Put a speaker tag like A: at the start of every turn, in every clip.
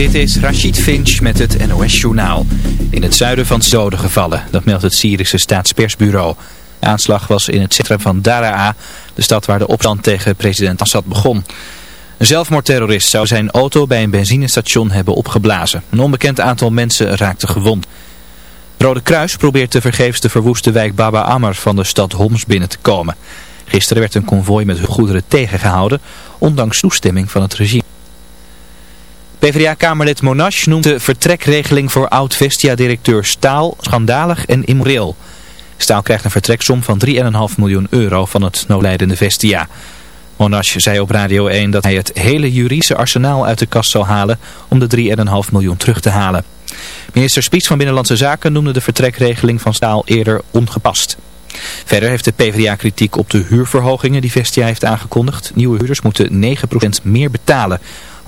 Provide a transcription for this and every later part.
A: Dit is Rachid Finch met het NOS-journaal. In het zuiden van zoden gevallen, dat meldt het Syrische staatspersbureau. De aanslag was in het centrum van Daraa, de stad waar de opstand tegen president Assad begon. Een zelfmoordterrorist zou zijn auto bij een benzinestation hebben opgeblazen. Een onbekend aantal mensen raakte gewond. Rode Kruis probeert te vergeefs de verwoeste wijk Baba Ammar van de stad Homs binnen te komen. Gisteren werd een konvooi met goederen tegengehouden, ondanks toestemming van het regime. PvdA-kamerlid Monash noemt de vertrekregeling voor oud-Vestia-directeur Staal schandalig en immoreel. Staal krijgt een vertreksom van 3,5 miljoen euro van het noodlijdende Vestia. Monash zei op Radio 1 dat hij het hele juridische arsenaal uit de kast zal halen om de 3,5 miljoen terug te halen. Minister Spies van Binnenlandse Zaken noemde de vertrekregeling van Staal eerder ongepast. Verder heeft de PvdA kritiek op de huurverhogingen die Vestia heeft aangekondigd. Nieuwe huurders moeten 9% meer betalen.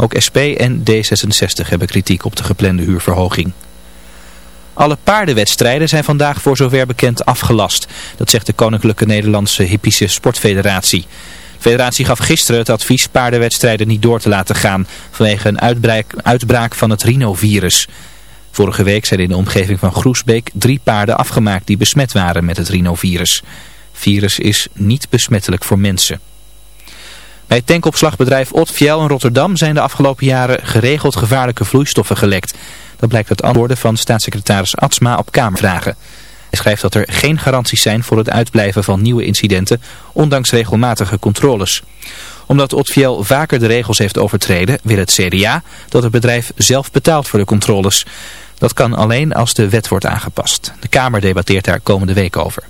A: Ook SP en D66 hebben kritiek op de geplande huurverhoging. Alle paardenwedstrijden zijn vandaag voor zover bekend afgelast. Dat zegt de Koninklijke Nederlandse Hippische Sportfederatie. De federatie gaf gisteren het advies paardenwedstrijden niet door te laten gaan vanwege een uitbraak, van het rhinovirus. Vorige week zijn in de omgeving van Groesbeek drie paarden afgemaakt die besmet waren met het rhinovirus. virus is niet besmettelijk voor mensen. Bij het tankopslagbedrijf Otfiel in Rotterdam zijn de afgelopen jaren geregeld gevaarlijke vloeistoffen gelekt. Dat blijkt uit antwoorden van staatssecretaris Atsma op Kamervragen. Hij schrijft dat er geen garanties zijn voor het uitblijven van nieuwe incidenten, ondanks regelmatige controles. Omdat Otfiel vaker de regels heeft overtreden, wil het CDA dat het bedrijf zelf betaalt voor de controles. Dat kan alleen als de wet wordt aangepast. De Kamer debatteert daar komende week over.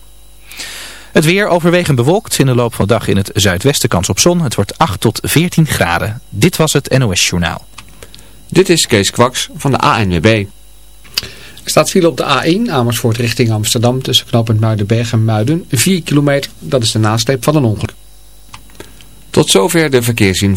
A: Het weer overwegend bewolkt. In de loop van de dag in het zuidwesten kans op zon. Het wordt 8 tot 14 graden. Dit was het NOS Journaal.
B: Dit is Kees Kwaks van de ANWB. Er staat file op de A1 Amersfoort richting Amsterdam tussen knooppunt Muidenberg en Muiden. 4 kilometer, dat is de nasleep van een ongeluk. Tot zover de verkeersin.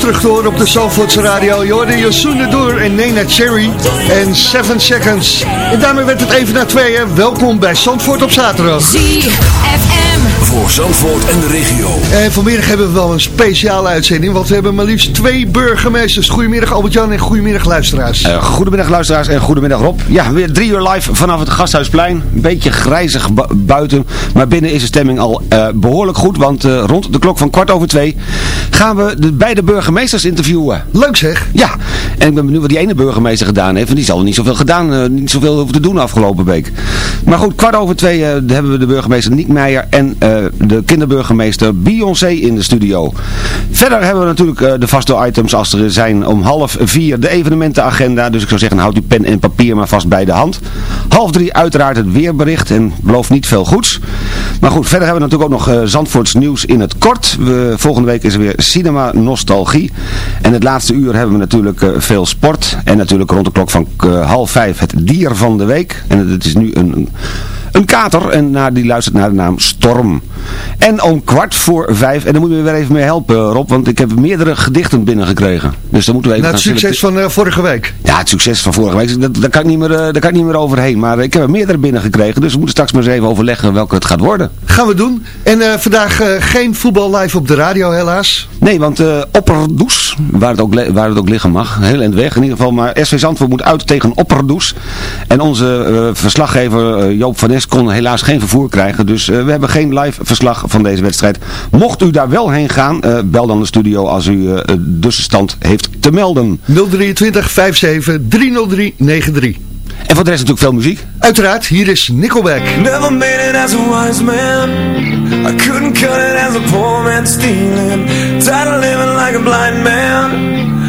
C: Horen op de Zalvoortse radio. Je hoorde Yosunde Door en Nena Cherry en 7 Seconds. En daarmee werd het even naar tweeën. Welkom bij Zandvoort op zaterdag.
D: Voor Zandvoort en de regio.
C: En vanmiddag hebben we wel een speciale uitzending, want we hebben maar liefst twee burgemeesters. Goedemiddag Albert-Jan en goedemiddag luisteraars.
E: Eh, goedemiddag luisteraars en goedemiddag Rob. Ja, weer drie uur live vanaf het Gasthuisplein. Een beetje grijzig bu- buiten, maar binnen is de stemming al eh, behoorlijk goed. Want eh, rond de klok van kwart over twee gaan we de beide burgemeesters interviewen.
C: Leuk zeg.
E: Ja, en ik ben benieuwd wat die ene burgemeester gedaan heeft. Want die zal er niet zoveel gedaan, eh, niet zoveel hoeven te doen afgelopen week. Maar goed, kwart over twee hebben we de burgemeester Niek Meijer en eh, de kinderburgemeester Beyoncé in de studio. Verder hebben we natuurlijk eh, de vaste items als er zijn om half vier de evenementenagenda. Dus ik zou zeggen, houd uw pen en papier maar vast bij de hand. Half drie uiteraard het weerbericht en belooft niet veel goeds. Maar goed, verder hebben we natuurlijk ook nog eh, Zandvoorts nieuws in het kort. We, volgende week is er weer Cinema Nostalgie. En het laatste uur hebben we natuurlijk eh, veel sport. En natuurlijk rond de klok van half vijf het dier van de week. En het is nu een... een kater en naar, die luistert naar de naam Storm. En om kwart voor vijf, en dan moet je me weer even mee helpen Rob, want ik heb meerdere gedichten binnengekregen. Dus dan moeten we even
C: Na het succes van eh, vorige week.
E: ja, het succes van vorige week, dat, daar, kan ik niet meer, daar kan ik niet meer overheen. Maar ik heb er meerdere binnengekregen, dus we moeten straks maar eens even overleggen welke het gaat worden.
C: Gaan we doen. En eh, vandaag geen voetbal live op de radio helaas.
E: Nee, want Opperdoes, waar het, ook, waar het ook liggen mag, heel eind weg in ieder geval. Maar SV Zandvoort moet uit tegen Opperdoes. En onze verslaggever Joop van Nes kon helaas geen vervoer krijgen. Dus eh, we hebben geen live verslag van deze wedstrijd. Mocht u daar wel heen gaan, eh, bel dan de studio als u eh, de tussenstand heeft te melden.
C: 023 57 303 93.
E: En voor de rest natuurlijk veel muziek.
C: Uiteraard, hier is Nickelback.
F: Never made it as a wise man. I couldn't cut it as a poor man stealing. Tired of living like a blind man.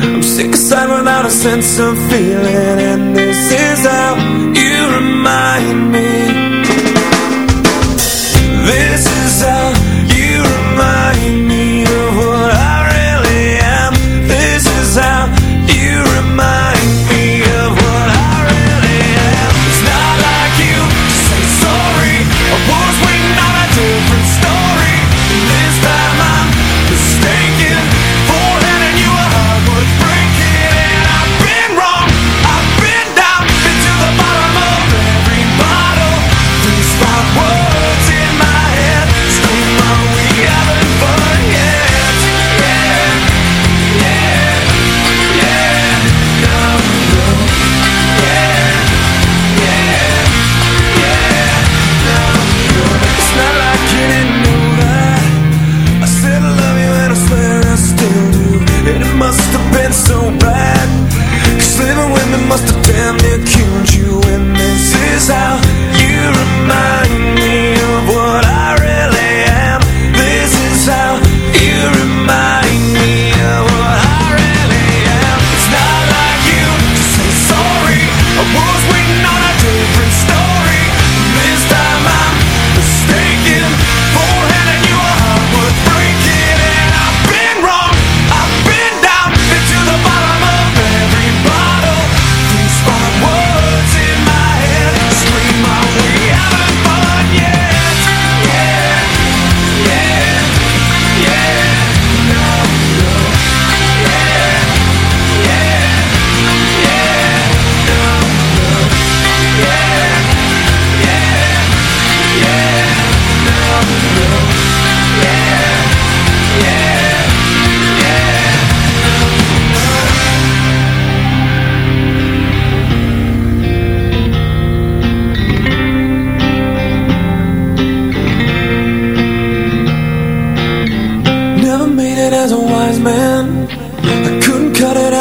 F: I'm sick aside without a sense of feeling. And this is how you remind me. This is how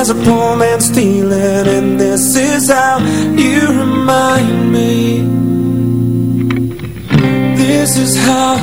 F: There's a poor man stealing And this is how you remind me. This is how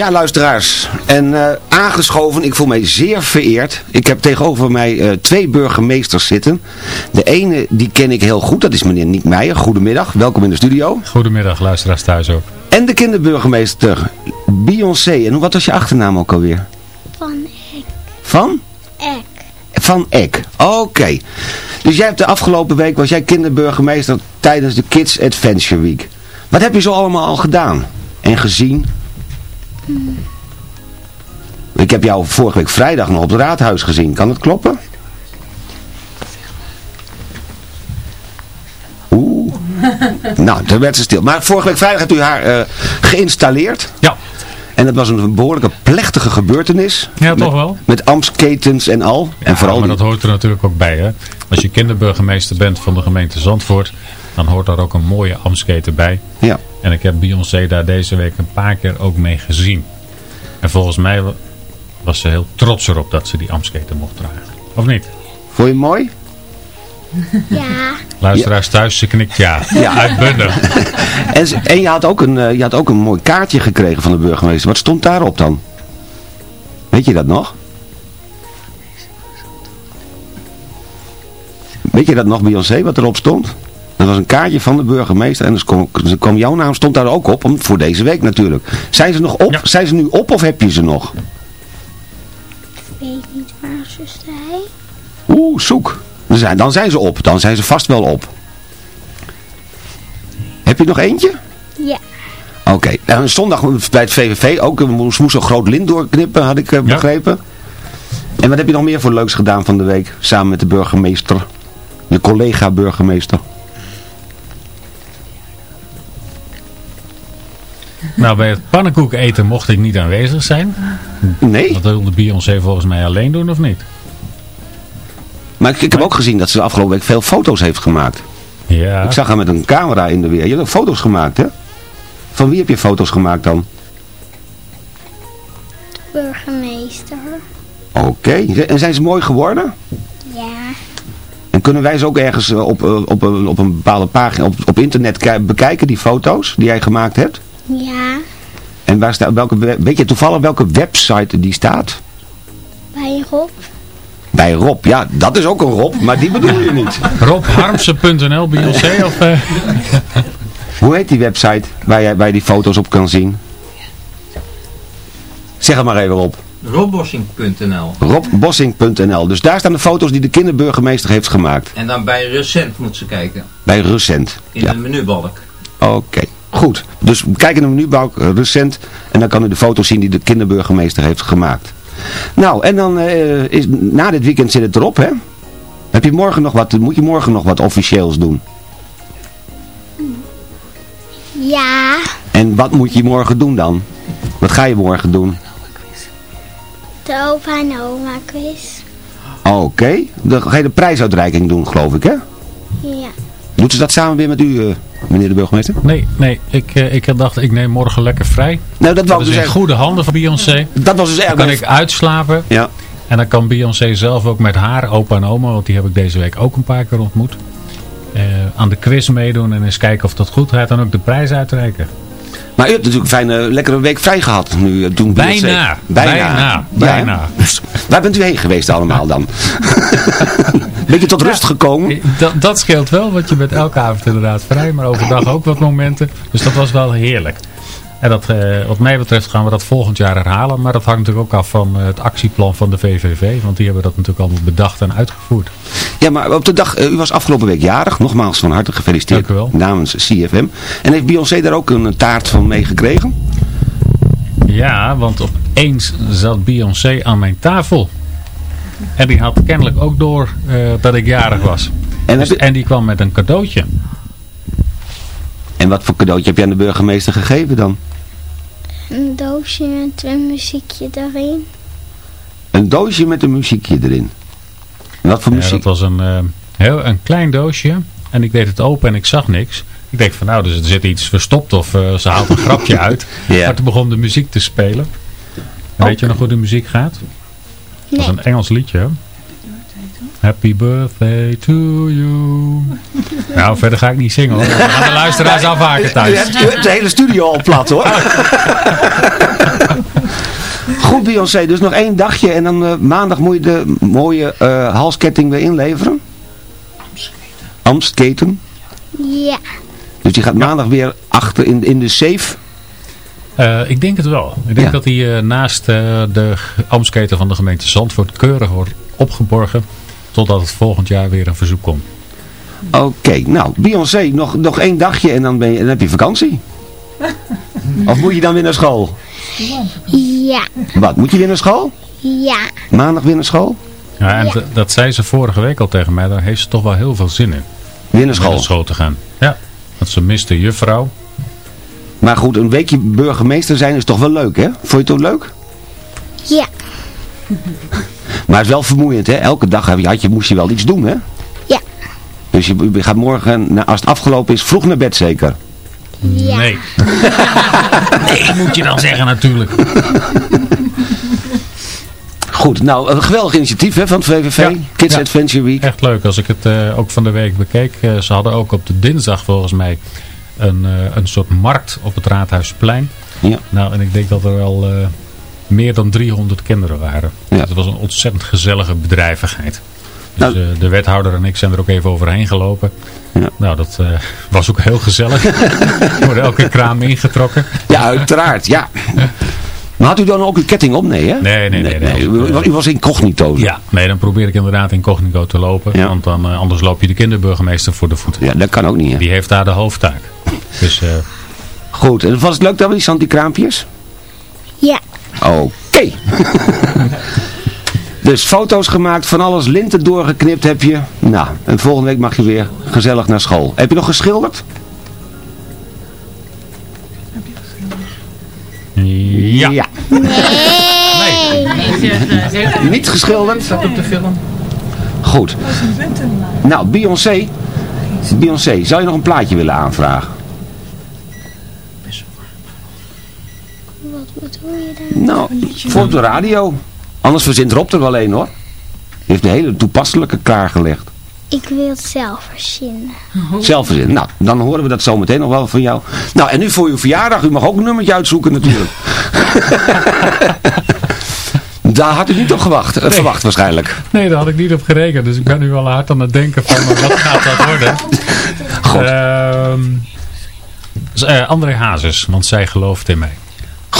E: Ja, luisteraars. En eh, aangeschoven, ik voel mij zeer vereerd. Ik heb tegenover mij eh, twee burgemeesters zitten. De ene, die ken ik heel goed, dat is meneer Niek Meijer. Goedemiddag, welkom in de studio.
G: Goedemiddag, luisteraars thuis ook.
E: En de kinderburgemeester, Beyoncé. En wat was je achternaam ook alweer?
H: Van Ek.
E: Van?
H: Ek.
E: Van Eck. Oké. Dus jij hebt de afgelopen week, was jij kinderburgemeester tijdens de Kids Adventure Week. Wat heb je zo allemaal al gedaan? En gezien? Ik heb jou vorige week vrijdag nog op het raadhuis gezien. Kan dat kloppen? Oeh. nou, toen werd ze stil. Maar vorige week vrijdag hebt u haar eh, geïnstalleerd.
G: Ja.
E: En dat was een behoorlijke plechtige gebeurtenis.
G: Ja, toch wel.
E: Met amsketens en al. en vooral
G: maar
E: die-
G: dat hoort er natuurlijk ook bij. Hè? Als je kinderburgemeester bent van de gemeente Zandvoort, dan hoort daar ook een mooie amsketen bij.
E: Ja.
G: En ik heb Beyoncé daar deze week een paar keer ook mee gezien. En volgens mij wa- was ze heel trots erop dat ze die amsketen mocht dragen. Of niet?
E: Vond je het mooi?
H: Ja.
G: Luisteraars thuis, ze knikt ja.
E: Ja.
G: Uitbundig.
E: En, en je, had ook een, eh, je had ook een mooi kaartje gekregen van de burgemeester. Wat stond daarop dan? Weet je dat nog? Weet je dat nog, Beyoncé, wat erop stond? Dat was een kaartje van de burgemeester en dus kwam, dus kwam jouw naam stond daar ook op, om, voor deze week natuurlijk. Zijn ze nog op? Zijn ze nu op of heb je ze nog?
H: Ik weet niet waar ze zijn.
E: Oeh, zoek. Dan zijn, dan zijn ze op. Dan zijn ze vast wel op. Heb je nog eentje?
H: Ja.
E: Oké, nou, zondag bij het VVV ook. Ze moest een groot lint doorknippen, had ik eh, begrepen. En wat heb je nog meer voor leuks gedaan van de week? Samen met de burgemeester. De collega
G: Nou, bij het pannenkoek eten mocht ik niet aanwezig zijn.
E: Nee?
G: Dat wilde Beyoncé volgens mij alleen doen, of niet?
E: Maar ik, ik heb ook gezien dat ze de afgelopen week veel foto's heeft gemaakt.
G: Ja.
E: Ik zag haar met een camera in de weer. Je hebt ook foto's gemaakt, hè? Van wie heb je foto's gemaakt dan?
H: Burgemeester.
E: Oké. En zijn ze mooi geworden?
H: Ja.
E: En kunnen wij ze ook ergens eh, op, eh, op, een- op een bepaalde pagina op, op internet ki- bekijken, die foto's die jij gemaakt hebt?
H: Ja.
E: En waar staat, welke, we- weet je toevallig welke website die staat?
H: Bij Rob.
E: Bij Rob. Ja, dat is ook een Rob, maar die bedoel je niet.
G: RobHarmsen.nl, Beyoncé of... eh,
E: Hoe heet die website waar je, waar je die foto's op kan zien? Zeg het maar even op.
I: Robbossing.nl
E: Robbossing.nl. Dus daar staan de foto's die de kinderburgemeester heeft gemaakt.
I: En dan bij recent moet ze kijken.
E: Bij recent.
I: In de menubalk.
E: Oké, goed. Dus kijk in de menubalk eh, recent en dan kan u de foto's zien die de kinderburgemeester heeft gemaakt. Nou, en dan eh, is, na dit weekend zit het erop, hè? Heb je morgen nog wat, moet je morgen nog wat officieels doen?
H: Ja.
E: En wat moet je morgen doen dan? Wat ga je morgen doen?
H: De opa en oma quiz.
E: Oké, dan ga je de prijsuitreiking doen, geloof ik, hè?
H: Ja.
E: Doet ze dat samen weer met u, eh, meneer de burgemeester?
G: Nee, nee. Ik, eh, ik dacht, ik neem morgen lekker vrij.
E: Nou, dat
G: is
E: ik dus
G: in
E: echt-
G: goede handen van Beyoncé.
E: Dat was dus
G: Dan
E: eigenlijk...
G: kan ik uitslapen.
E: Ja.
G: En dan kan Beyoncé zelf ook met haar opa en oma, want die heb ik deze week ook een paar keer ontmoet. eh, aan de quiz meedoen en eens kijken of dat goed gaat. En ook de prijs uitreiken.
E: Maar u hebt natuurlijk een fijne, lekkere week vrij gehad. Nu, eh, toen
G: Bijna.
E: Bijna.
G: Bijna.
E: Ja?
G: Bijna.
E: Waar bent u heen geweest allemaal dan? Beetje tot rust gekomen?
G: Dat, dat scheelt wel, want je bent elke avond inderdaad vrij, maar overdag ook wat momenten. Dus dat was wel heerlijk. En dat, eh, wat mij betreft gaan we dat volgend jaar herhalen. Maar dat hangt natuurlijk ook af van eh, het actieplan van de VVV. Want die hebben dat natuurlijk allemaal bedacht en uitgevoerd.
E: Ja, maar op de dag, eh, u was afgelopen week jarig. Nogmaals van harte gefeliciteerd
G: Dank u wel.
E: namens CFM. En heeft Beyoncé daar ook een taart van meegekregen?
G: Ja, want opeens zat Beyoncé aan mijn tafel. En die had kennelijk ook door eh, dat ik jarig was.
E: En,
G: Dus-
E: je-
G: en die kwam met een cadeautje.
E: en wat voor cadeautje heb je aan de burgemeester gegeven dan?
H: Een doosje met een muziekje daarin.
E: Een doosje met een muziekje erin. En wat voor
G: Ja,
E: muziek?
G: dat was een, eh, heel, een klein doosje. En ik deed het open en ik zag niks. Ik denk van nou, dus er zit iets verstopt of eh, ze haalt een grapje uit.
E: Ja.
G: Maar toen begon de muziek te spelen. En weet je nog hoe de muziek gaat? Dat was
H: Nee.
G: een Engels liedje. Happy birthday to you. Nou, verder ga ik niet zingen hoor. Dan gaan de luisteraars afhaken thuis.
E: hebt, u hebt de hele studio al plat hoor. Goed Beyoncé, dus nog één dagje en dan eh, maandag moet je de mooie eh, halsketting weer inleveren. Amstketen.
H: Ja.
E: Dus die gaat maandag weer achter in, in de safe.
G: Eh, ik denk het wel. Ik denk
E: Ja.
G: dat hij eh, naast eh, de Amsketen van de gemeente Zandvoort keurig wordt opgeborgen. Totdat het volgend jaar weer een verzoek komt.
E: Oké, nou Beyoncé, nog, nog één dagje en dan, ben je, dan heb je vakantie. of moet je dan weer naar school?
H: Ja.
E: Wat, moet je weer naar school?
H: Ja.
E: Maandag weer naar school?
G: Ja, en
H: Ja.
G: dat zei ze vorige week al tegen mij. Daar heeft ze toch wel heel veel zin in.
E: Weer naar
G: Om
E: school.
G: naar school te gaan. Ja. Want ze mist de juffrouw.
E: Maar goed, een weekje burgemeester zijn is toch wel leuk hè? Vond je het ook leuk?
H: Ja.
E: Maar het is wel vermoeiend, hè? Elke dag heb je, had je, moest je wel iets doen, hè?
H: Ja.
E: Dus je, je gaat morgen, nou, als het afgelopen is, vroeg naar bed zeker.
H: Ja.
G: Nee. nee, moet je dan zeggen natuurlijk.
E: Goed, nou, een geweldig initiatief hè, van het VVV,
G: Ja.
E: Kids
G: Ja.
E: Adventure Week.
G: Echt leuk als ik het eh, ook van de week bekeek. Eh, ze hadden ook op de dinsdag volgens mij een, eh, een soort markt op het Raadhuisplein.
E: Ja.
G: Nou, en ik denk dat er wel eh, meer dan 300 kinderen waren.
E: Ja.
G: Het was een ontzettend gezellige bedrijvigheid. Dus
E: Nou-
G: eh, de wethouder en ik zijn er ook even overheen gelopen.
E: Ja.
G: Nou, dat eh, was ook heel gezellig. Er worden elke kraam ingetrokken.
E: Ja, uiteraard, ja. Maar had u dan ook uw ketting op? Nee, hè?
G: Nee, nee, nee. nee.
E: U, u was incognito. zo.
G: Ja, nee, dan probeer ik inderdaad incognito te lopen.
E: Ja.
G: Want dan, eh, anders loop je de kinderburgemeester voor de voeten.
E: Ja, dat kan ook niet, hè?
G: Die heeft daar de hoofdtaak. Dus
E: Goed, en was het leuk dat we die Santi-kraampjes? Oké. dus foto's gemaakt, van alles, linten doorgeknipt heb je. Nou, en volgende week mag je weer gezellig naar school. Heb je nog geschilderd?
G: ja.
E: Niet geschilderd?
I: Staat op de film.
E: Goed. Nou, Beyoncé. Beyoncé, zou je nog een plaatje willen aanvragen?
H: Wat bedoel je daar?
E: Nou, voor op de radio. Anders verzint Rob er wel een hoor. Heeft een hele toepasselijke klaargelegd.
H: Ik wil het zelf verzinnen.
E: Zelf verzinnen. Nou, dan horen we dat zo meteen nog wel van jou. Nou, en nu voor uw verjaardag. U mag ook een nummertje uitzoeken natuurlijk. Daar had u niet op gewacht, eh, verwacht waarschijnlijk.
G: Nee, daar had ik niet op gerekend. Dus ik ben nu al hard aan het denken van eh, wat gaat dat worden.
E: God.
G: Ehm, dus, eh, André Hazes, want zij gelooft in mij.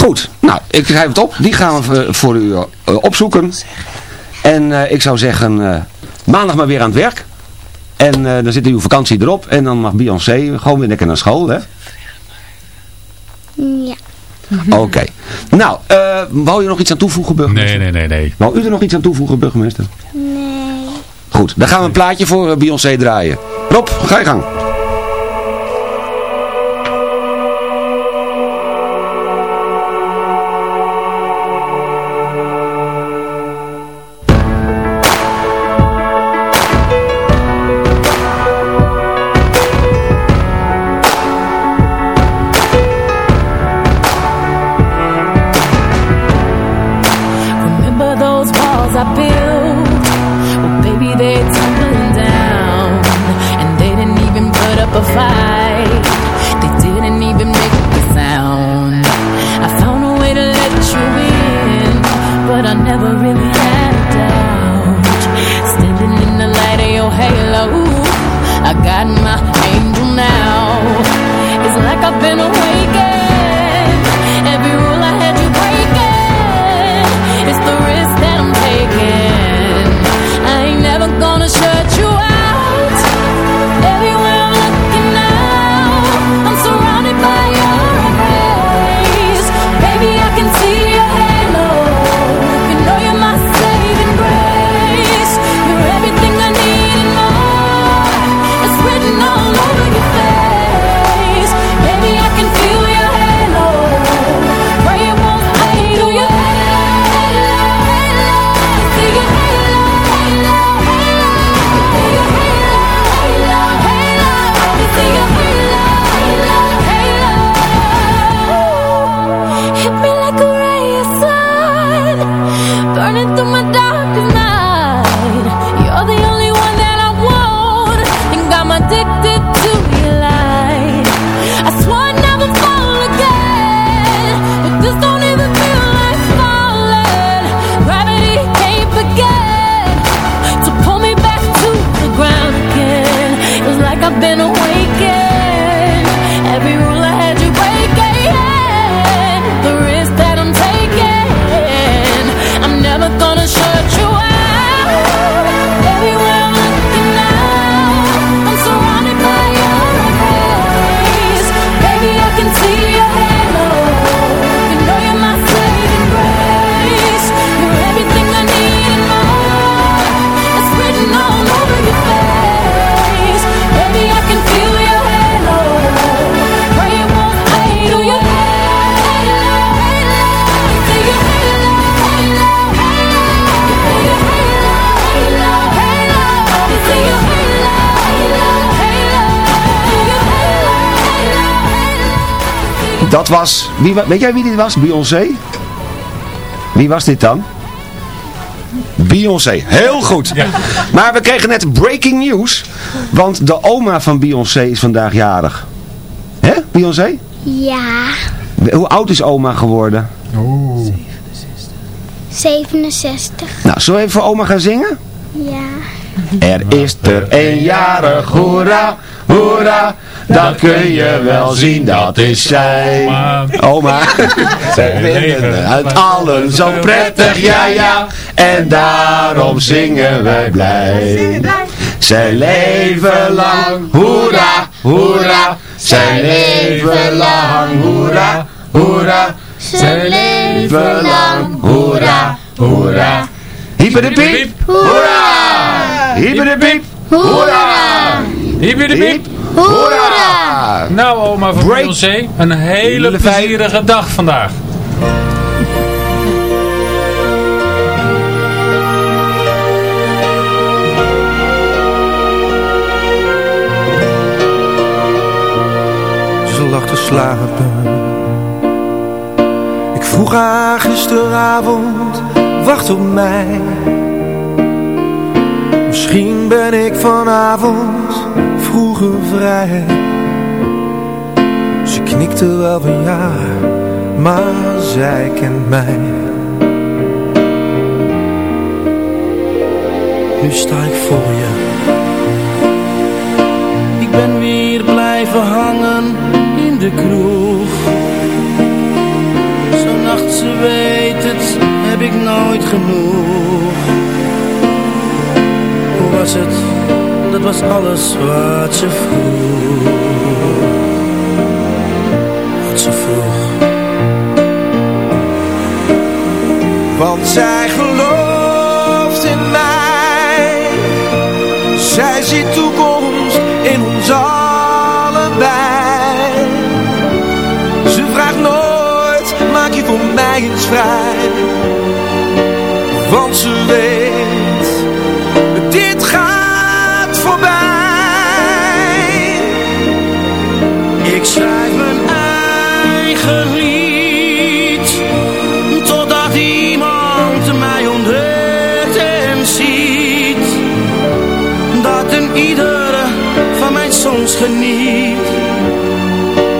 E: Goed, nou, ik schrijf het op. Die gaan we voor u eh, opzoeken. En eh, ik zou zeggen, eh, maandag maar weer aan het werk. En eh, dan zit uw vakantie erop. En dan mag Beyoncé gewoon weer lekker naar school, hè?
H: Ja.
E: Oké. Nou, eh, wou je nog iets aan toevoegen, burgemeester?
G: Nee, nee, nee, nee.
E: Wou u er nog iets aan toevoegen, burgemeester?
H: Nee.
E: Goed, dan gaan we een plaatje voor Beyoncé draaien. Rob, ga je gang.
J: been around.
E: Dat was, wie, weet jij wie dit was? Beyoncé? Wie was dit dan? Beyoncé, heel goed. Maar we kregen net breaking news, want de oma van Beyoncé is vandaag jarig. Hè, Beyoncé?
H: Ja,
E: Hoe oud is oma geworden?
H: 67.
E: Nou, zullen we even voor oma gaan zingen?
H: Ja.
E: Er is er een jarig, hoera, hoera, dat kun je wel zien, dat is zij. Oma. Zij vinden het allen zo prettig, ja ja, en daarom zingen wij blij. Zij leven lang, hoera, hoera, zij leven lang, hoera, hoera, zij leven lang, hoera, hoera. Hyper de piep, hoera! Hyper de piep, hoera!
G: Hyper de
E: hoera!
G: Nou oma van Beyoncé, een hele plezierige dag vandaag.
K: Ze lag te slapen. Ik vroeg haar gisteravond, wacht op mij. Misschien ben ik vanavond vroeger vrij. Ze knikte wel van ja, maar zij kent mij. Nu sta ik voor je. Ik ben weer blijven hangen in de kroeg. Zo'n nacht, ze weet het, heb ik nooit genoeg. Hoe was het? Dat was alles wat ze vroeg. Wat ze vroeg. Want zij gelooft in mij. Zij ziet toekomst in ons allebei. Ze vraagt nooit, maak je voor mij eens vrij. Want ze weet, dit gaat schrijf mijn eigen lied, totdat iemand mij ontdekt en ziet. Dat een ieder van mijn songs geniet.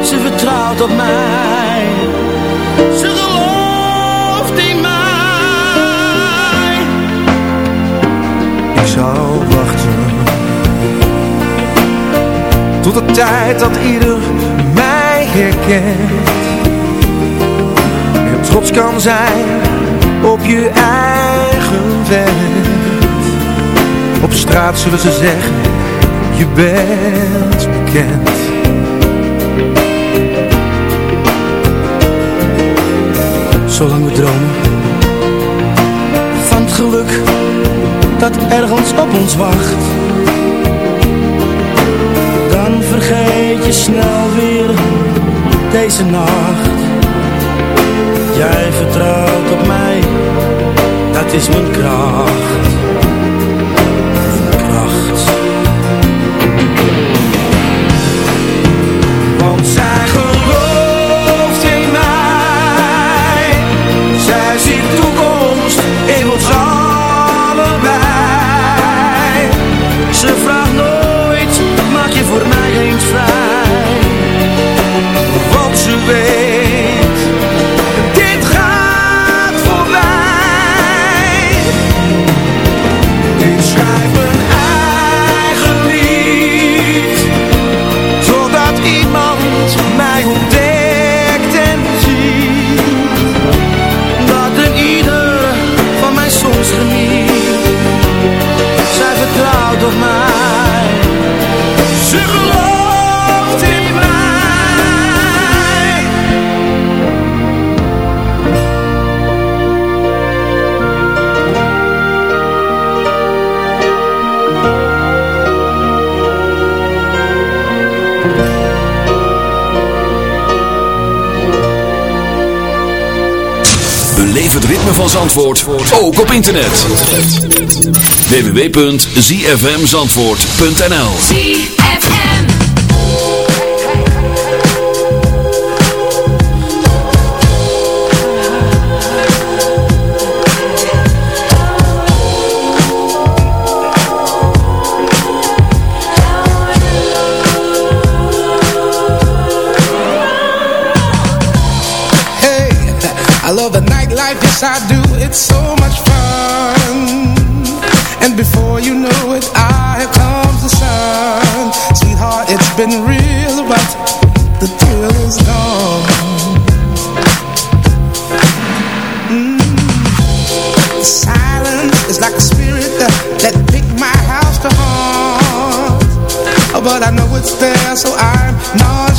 K: Ze vertrouwt op mij, ze gelooft in mij. Ik zou wachten tot de tijd dat ieder En trots kan zijn op je eigen vent. Op straat zullen ze zeggen, je bent bekend. Zolang we dromen van het geluk dat ergens op ons wacht. Dan vergeet je snel deze nacht. Jij vertrouwt op mij, dat is mijn kracht.
D: Zandvoort, ook op internet. www.zfmzandvoort.nl
L: it's so much fun. And before you know it, here comes the sun. Sweetheart, it's been real, but the thrill is gone. Mm. The silence is like a spirit that, that picked my house to haunt. But I know it's there, so I'm nonchalant.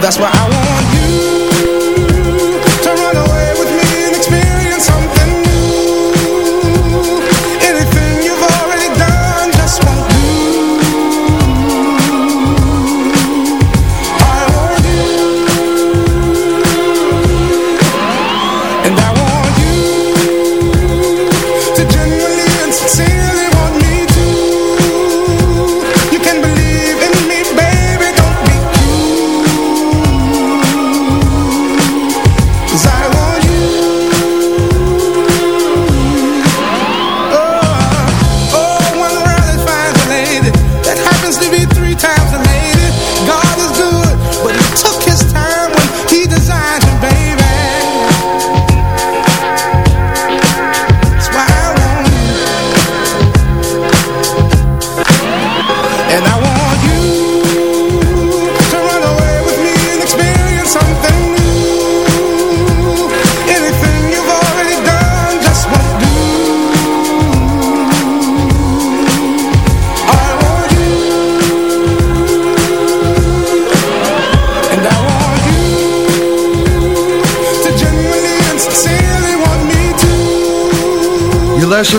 L: That's why I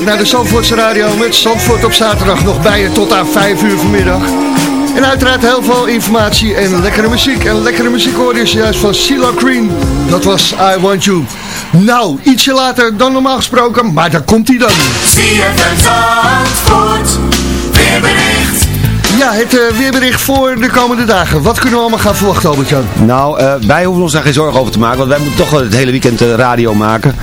C: naar de Zandvoortse Radio met Zandvoort op zaterdag nog bij je tot aan 5 uur vanmiddag. En uiteraard heel veel informatie en lekkere muziek. En lekkere muziek hoorde je juist van CeeLo Green. Dat was I Want You. Nou, ietsje later dan normaal gesproken, maar daar komt hij dan.
F: CFM Zandvoort, weerbericht.
C: Ja, het eh, weerbericht voor de komende dagen. Wat kunnen we allemaal gaan verwachten, Albert-Jan?
E: Nou, eh, wij hoeven ons daar geen zorgen over te maken, want wij moeten toch wel het hele weekend eh, radio maken.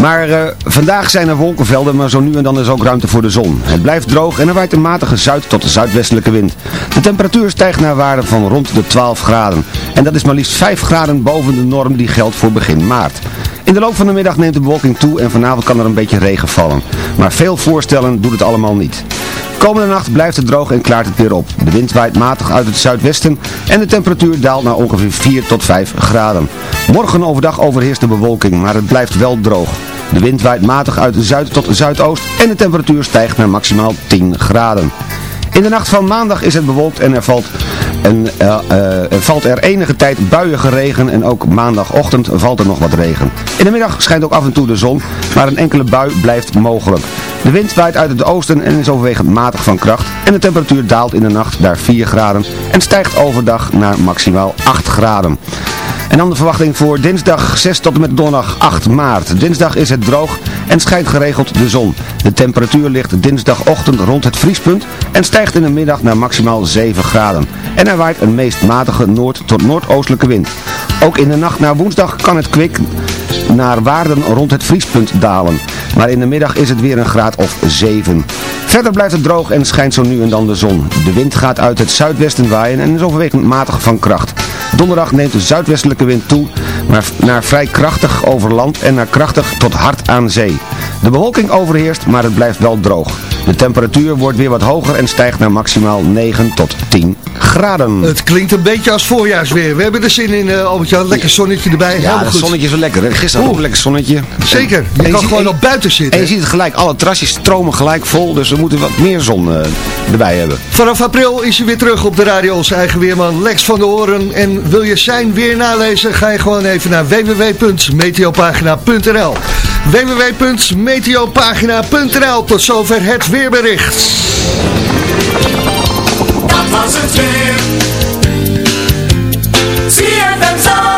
E: Maar eh, vandaag zijn er wolkenvelden, maar zo nu en dan is ook ruimte voor de zon. Het blijft droog en er waait een matige zuid- tot zuidwestelijke wind. De temperatuur stijgt naar waarde van rond de 12 graden. En dat is maar liefst 5 graden boven de norm die geldt voor begin maart. In de loop van de middag neemt de bewolking toe en vanavond kan er een beetje regen vallen. Maar veel voorstellen doet het allemaal niet. Komende nacht blijft het droog en klaart het weer op. De wind waait matig uit het zuidwesten en de temperatuur daalt naar ongeveer 4 tot 5 graden. Morgen overdag overheerst de bewolking, maar het blijft wel droog. De wind waait matig uit zuid tot zuidoost en de temperatuur stijgt naar maximaal 10 graden. In de nacht van maandag is het bewolkt en er valt, en, eh, eh, valt er enige tijd buiige regen en ook maandagochtend valt er nog wat regen. In de middag schijnt ook af en toe de zon, maar een enkele bui blijft mogelijk. De wind waait uit het oosten en is overwegend matig van kracht en de temperatuur daalt in de nacht naar 4 graden en stijgt overdag naar maximaal 8 graden. En dan de verwachting voor dinsdag 6 tot en met donderdag 8 maart. Dinsdag is het droog en schijnt geregeld de zon. De temperatuur ligt dinsdagochtend rond het vriespunt en stijgt in de middag naar maximaal 7 graden. En er waait een meest matige noord- tot noordoostelijke wind. Ook in de nacht naar woensdag kan het kwik naar waarden rond het vriespunt dalen. Maar in de middag is het weer een graad of 7. Verder blijft het droog en schijnt zo nu en dan de zon. De wind gaat uit het zuidwesten waaien en is overwegend matig van kracht. Donderdag neemt de zuidwestelijke wind toe, naar vrij krachtig over land en naar krachtig tot hard aan zee. De bewolking overheerst, maar het blijft wel droog. De temperatuur wordt weer wat hoger en stijgt naar maximaal 9 tot 10 graden.
C: Het klinkt een beetje als voorjaarsweer. We hebben er zin in, uh, Albert-Jan. Lekker zonnetje erbij.
E: Ja, het zonnetje is wel lekker. hè. Gisteren ook een lekker zonnetje.
C: Zeker. Je
E: En
C: kan gewoon op buiten zitten.
E: En je ziet het gelijk, alle terrasjes stromen gelijk vol, dus we moeten wat meer zon eh, erbij hebben.
C: Vanaf april is hij weer terug op de radio, onze eigen weerman Lex van de Oren. En wil je zijn weer nalezen, ga je gewoon even naar www.meteopagina.nl www.meteopagina.nl Tot zover het weerbericht.
F: Dat was het weer. ZFM Zandvoort.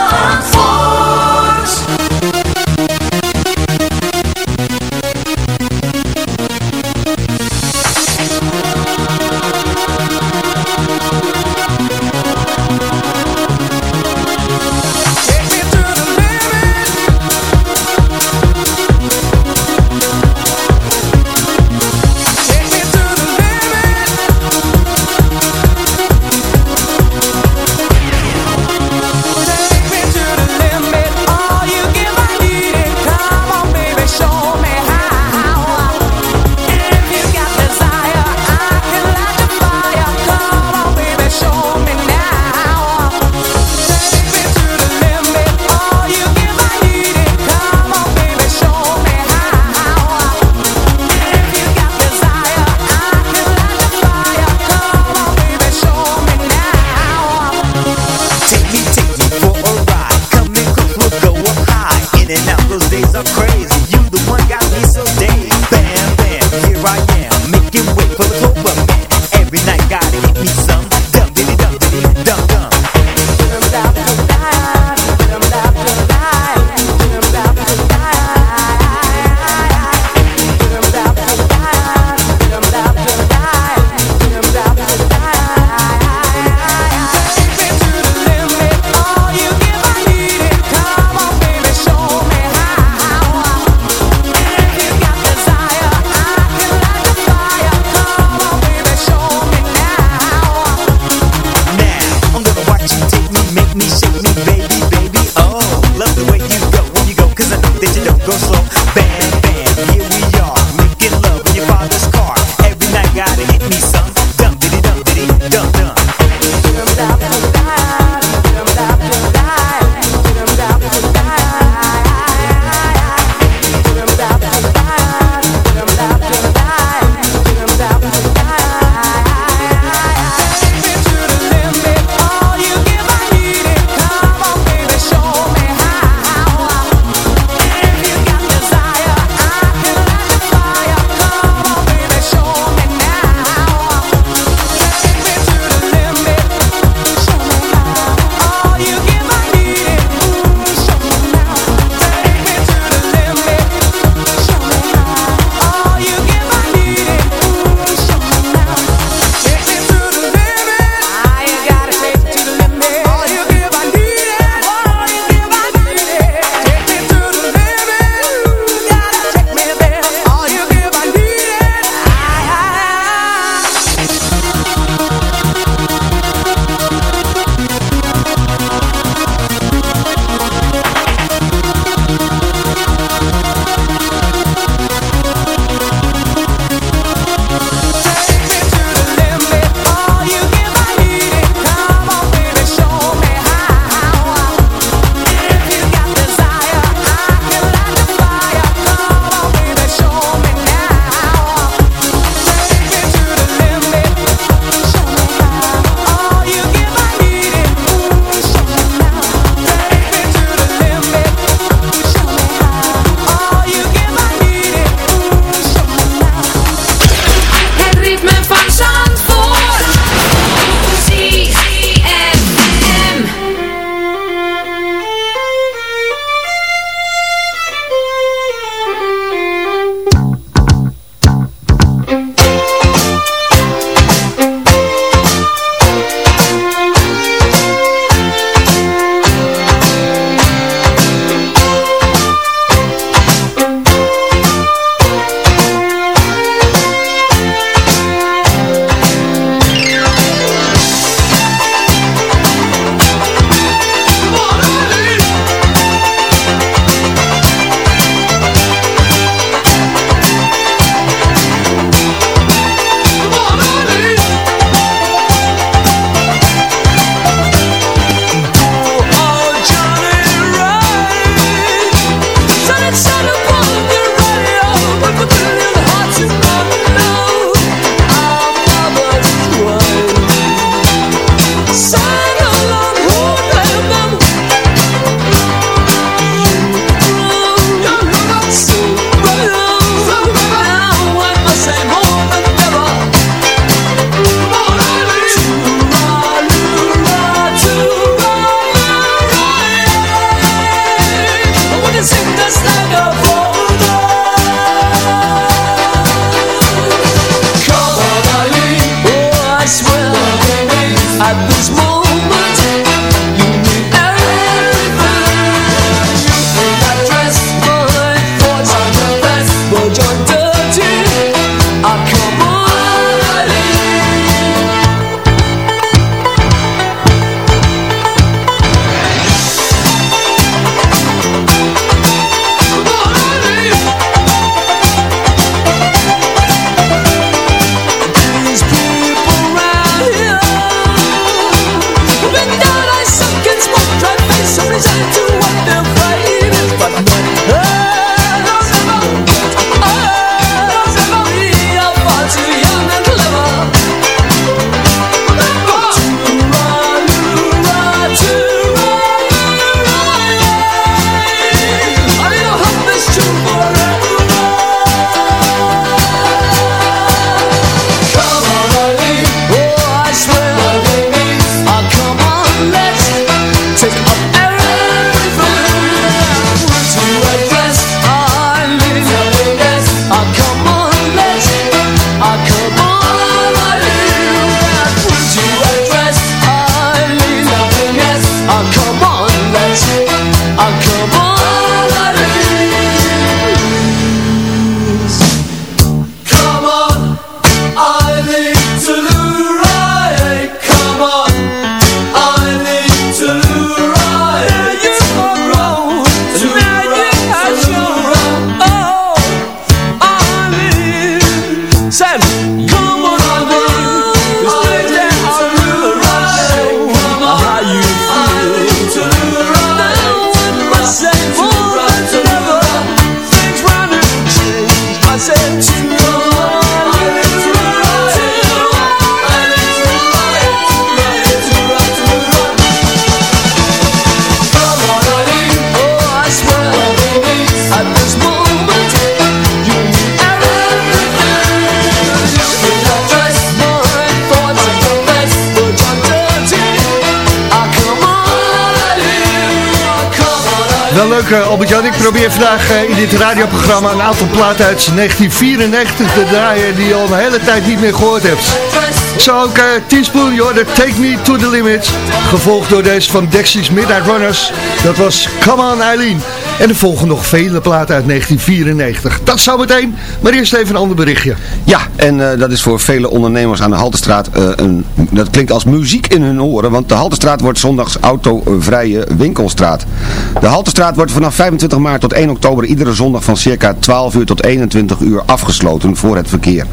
C: Eh, Albert-Jan. Ik probeer vandaag eh, in dit radioprogramma een aantal platen uit 1994 te draaien die je al een hele tijd niet meer gehoord hebt. Zo ook uh, Teaspoon, joh, Take Me To The Limit. Gevolgd door deze van Dexys Midnight Runners. Dat was Come On Eileen. En er volgen nog vele platen uit 1994. Dat zou meteen, maar eerst even een ander berichtje.
E: Ja, en eh, dat is voor vele ondernemers aan de Haltestraat, eh, een, dat klinkt als muziek in hun oren, want de Haltestraat wordt zondags autovrije winkelstraat. De Haltestraat wordt vanaf 25 maart tot 1 oktober iedere zondag van circa 12 uur tot 21 uur afgesloten voor het verkeer.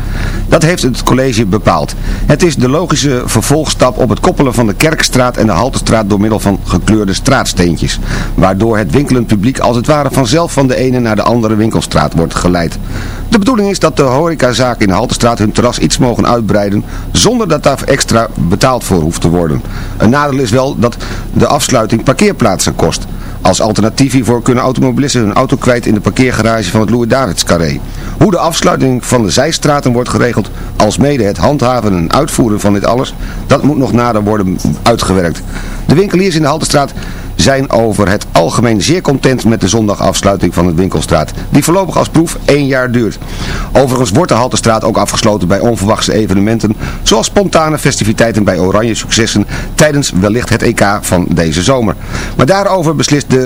E: Dat heeft het college bepaald. Het is de logische vervolgstap op het koppelen van de Kerkstraat en de Haltestraat door middel van gekleurde straatsteentjes, waardoor het winkelend publiek als het ware vanzelf van de ene naar de andere winkelstraat wordt geleid. De bedoeling is dat de horecazaken in de Haltestraat hun terras iets mogen uitbreiden zonder dat daar extra betaald voor hoeft te worden. Een nadeel is wel dat de afsluiting parkeerplaatsen kost. Als alternatief hiervoor kunnen automobilisten hun auto kwijt in de parkeergarage van het Louis-Davids carré. Hoe de afsluiting van de zijstraten wordt geregeld, als mede het handhaven en uitvoeren van dit alles, dat moet nog nader worden uitgewerkt. De winkeliers in de Haltestraat zijn over het algemeen zeer content met de zondagafsluiting van het winkelstraat, die voorlopig als proef één jaar duurt. Overigens wordt de Haltestraat ook afgesloten bij onverwachte evenementen, zoals spontane festiviteiten bij Oranje Successen tijdens wellicht het EK van deze zomer. Maar daarover beslist de,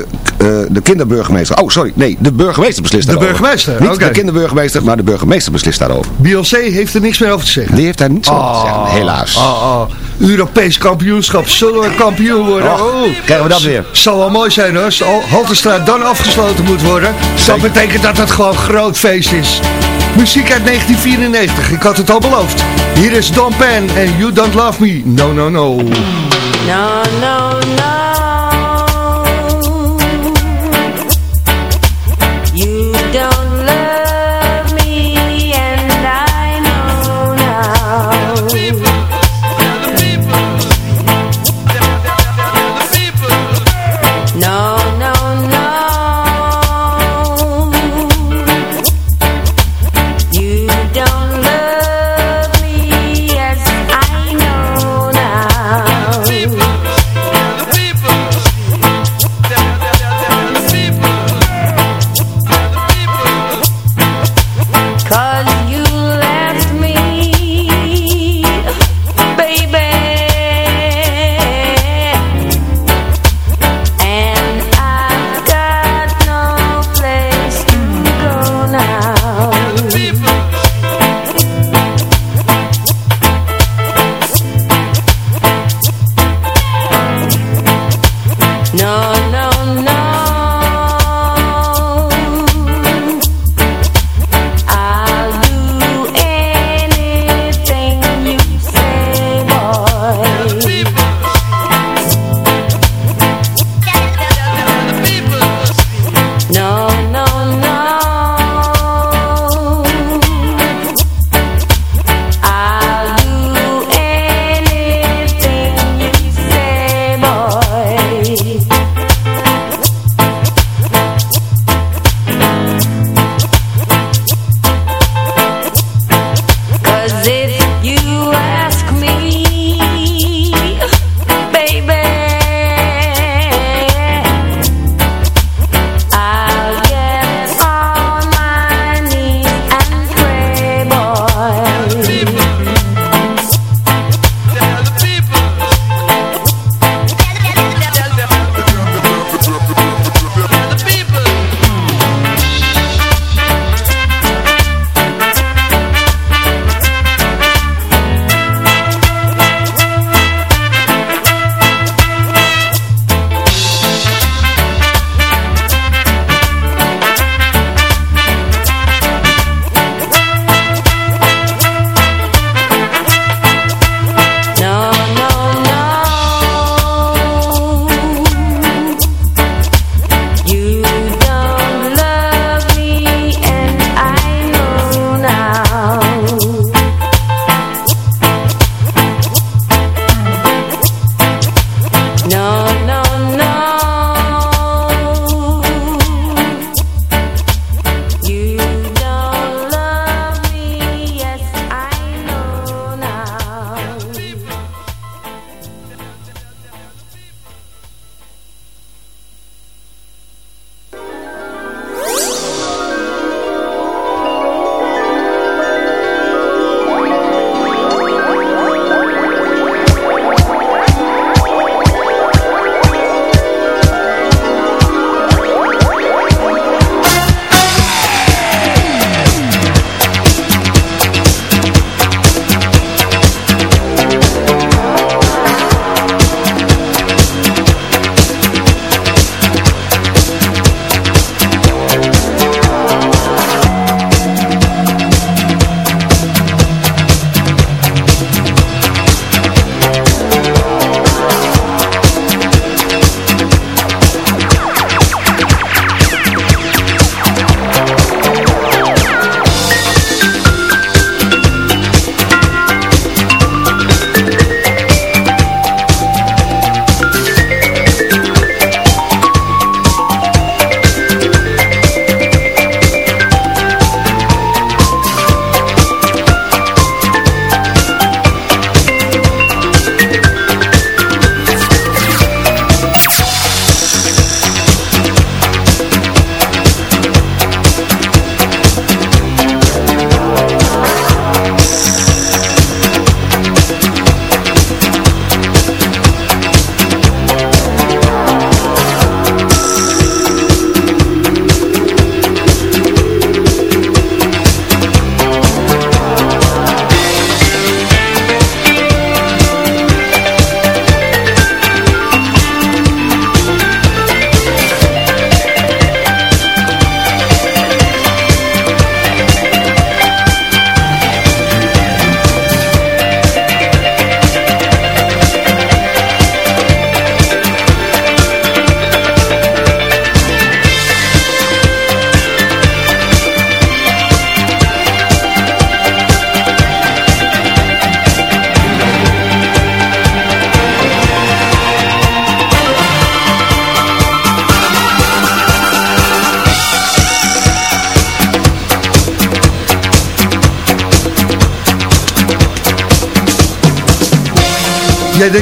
E: de kinderburgemeester. Oh, sorry, nee, de burgemeester beslist
C: De
E: daarover.
C: burgemeester,
E: Niet de kinderburgemeester, maar de burgemeester beslist daarover.
C: Beyoncé heeft er niks meer over te zeggen.
E: Die heeft daar niets over te zeggen, helaas.
C: Oh, oh. Europees kampioenschap. Zullen we kampioen worden? Oh.
E: krijgen we dat weer.
C: Zal wel mooi zijn hoor. Haltestraat dan afgesloten moet worden. Dat betekent dat het gewoon groot feest is. Muziek uit 1994. Ik had het al beloofd. Hier is Don Pan en You Don't Love Me. No, no, no.
M: No, no, no.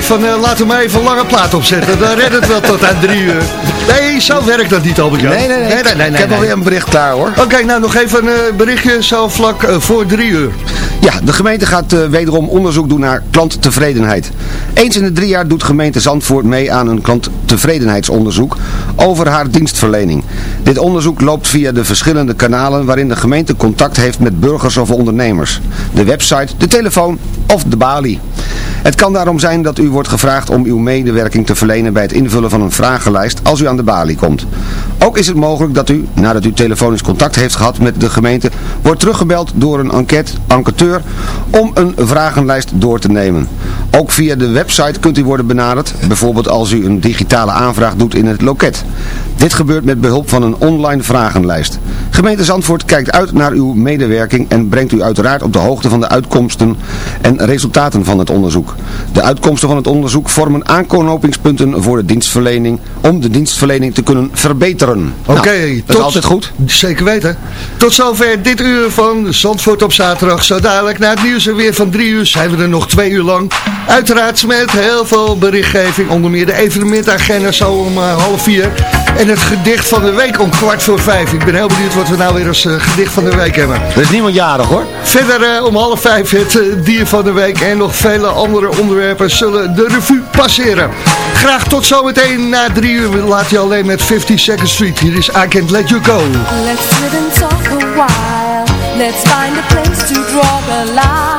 C: Van, eh, laten we maar even een lange plaat opzetten. Dan redt het wel tot aan drie uur. Nee, zo werkt dat niet, Albert Jan.
E: Nee, nee, nee. Ik heb alweer een bericht klaar hoor.
C: Oké, nou nog even een eh, berichtje zo vlak eh, voor drie uur.
E: Ja, de gemeente gaat wederom onderzoek doen naar klanttevredenheid. Eens in de drie jaar doet gemeente Zandvoort mee aan een klanttevredenheidsonderzoek over haar dienstverlening. Dit onderzoek loopt via de verschillende kanalen waarin de gemeente contact heeft met burgers of ondernemers. De website, de telefoon of de balie. Het kan daarom zijn dat u wordt gevraagd om uw medewerking te verlenen bij het invullen van een vragenlijst als u aan de balie komt. Ook is het mogelijk dat u, nadat u telefonisch contact heeft gehad met de gemeente, wordt teruggebeld door een enquête, enquêteur om een vragenlijst door te nemen. Ook via de website kunt u worden benaderd, bijvoorbeeld als u een digitale aanvraag doet in het loket. Dit gebeurt met behulp van een online vragenlijst. Gemeente Zandvoort kijkt uit naar uw medewerking en brengt u uiteraard op de hoogte van de uitkomsten en resultaten van het onderzoek. De uitkomsten van het onderzoek vormen aanknopingspunten voor de dienstverlening om de dienstverlening te kunnen verbeteren.
C: Oké,
E: Nou, dat is altijd goed.
C: Zeker weten. Tot zover dit uur van Zandvoort op zaterdag. Zo dadelijk na het nieuws en weer van drie uur zijn we er nog twee uur lang. Uiteraard met heel veel berichtgeving. Onder meer de evenementagenda zo om eh, half vier. En het gedicht van de week om kwart voor vijf. Ik ben heel benieuwd wat we nou weer als eh, gedicht van de week hebben.
E: Er is niemand jarig hoor.
C: Verder eh, om half vijf het dier van de week en nog vele andere onderwerpen zullen de revue passeren. Graag tot zometeen na drie uur. We laten je alleen met 50 Second Street. Hier is I Can't Let You Go.
M: Let's sit and talk a while. Let's find a place to draw the line.